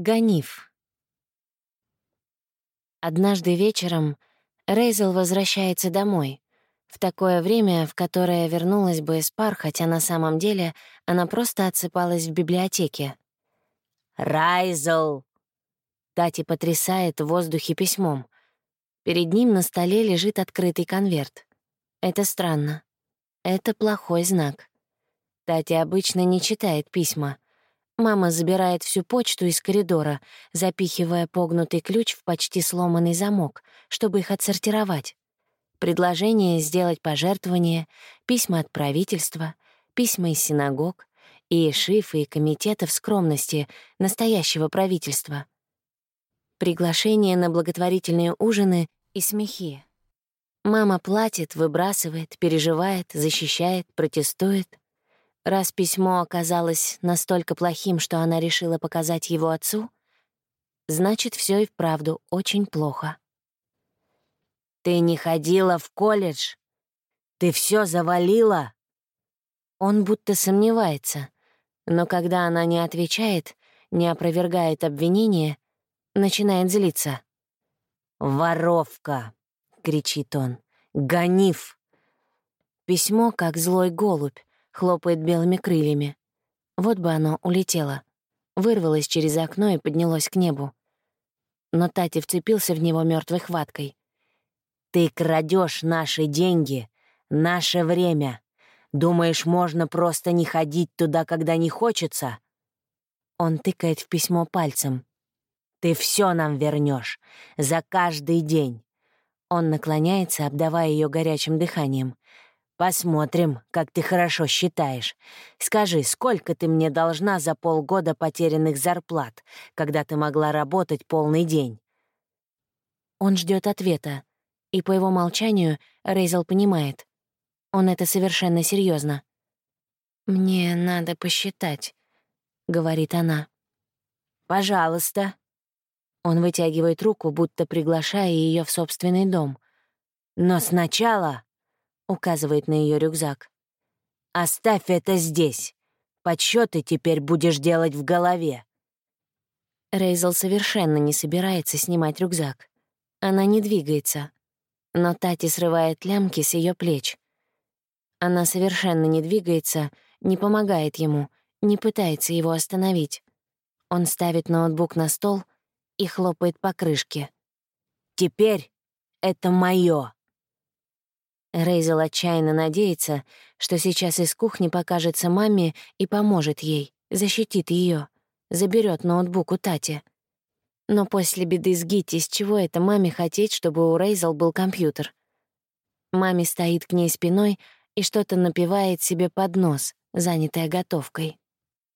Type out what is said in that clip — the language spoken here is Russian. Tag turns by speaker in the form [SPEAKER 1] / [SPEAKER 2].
[SPEAKER 1] Ганиф. Однажды вечером Рейзел возвращается домой, в такое время, в которое вернулась бы из пар, хотя на самом деле она просто отсыпалась в библиотеке.
[SPEAKER 2] «Райзел!»
[SPEAKER 1] Тати потрясает в воздухе письмом. Перед ним на столе лежит открытый конверт. Это странно. Это плохой знак. Тати обычно не читает письма. Мама забирает всю почту из коридора, запихивая погнутый ключ в почти сломанный замок, чтобы их отсортировать. Предложение сделать пожертвование, письма от правительства, письма из синагог и шифы и комитетов скромности настоящего правительства. Приглашение на благотворительные ужины и смехи. Мама платит, выбрасывает, переживает, защищает, протестует — Раз письмо оказалось настолько плохим, что она решила показать его отцу, значит, все и вправду очень плохо.
[SPEAKER 2] «Ты не ходила в колледж? Ты все завалила?»
[SPEAKER 1] Он будто сомневается, но когда она не отвечает, не опровергает обвинение, начинает злиться.
[SPEAKER 2] «Воровка!» — кричит он. «Гонив!»
[SPEAKER 1] Письмо, как злой голубь, хлопает белыми крыльями. Вот бы оно улетело. Вырвалось через окно и поднялось к небу. Но Тати вцепился в него мертвой хваткой.
[SPEAKER 2] «Ты крадешь наши деньги, наше время. Думаешь, можно просто не ходить туда, когда не хочется?»
[SPEAKER 1] Он тыкает в письмо пальцем.
[SPEAKER 2] «Ты все нам вернешь за каждый день».
[SPEAKER 1] Он наклоняется, обдавая ее горячим дыханием.
[SPEAKER 2] Посмотрим, как ты хорошо считаешь. Скажи, сколько ты мне должна за полгода потерянных зарплат, когда ты могла работать полный день?»
[SPEAKER 1] Он ждет ответа, и по его молчанию Рейзел понимает. Он это совершенно серьезно. «Мне надо посчитать», — говорит она.
[SPEAKER 2] «Пожалуйста».
[SPEAKER 1] Он вытягивает руку, будто приглашая ее в собственный дом.
[SPEAKER 2] «Но сначала...»
[SPEAKER 1] указывает на ее рюкзак.
[SPEAKER 2] «Оставь это здесь. Подсчеты теперь будешь делать в голове».
[SPEAKER 1] Рейзел совершенно не собирается снимать рюкзак. Она не двигается. Но Тати срывает лямки с ее плеч. Она совершенно не двигается, не помогает ему, не пытается его остановить. Он ставит ноутбук на стол и хлопает по крышке.
[SPEAKER 2] «Теперь это моё.
[SPEAKER 1] Рейзел отчаянно надеется, что сейчас из кухни покажется маме и поможет ей, защитит ее, заберет ноутбук у Тати. Но после беды с Гитти, с чего это маме хотеть, чтобы у Рейзел был компьютер? Маме стоит к ней спиной и что-то напивает себе под нос, занятая готовкой.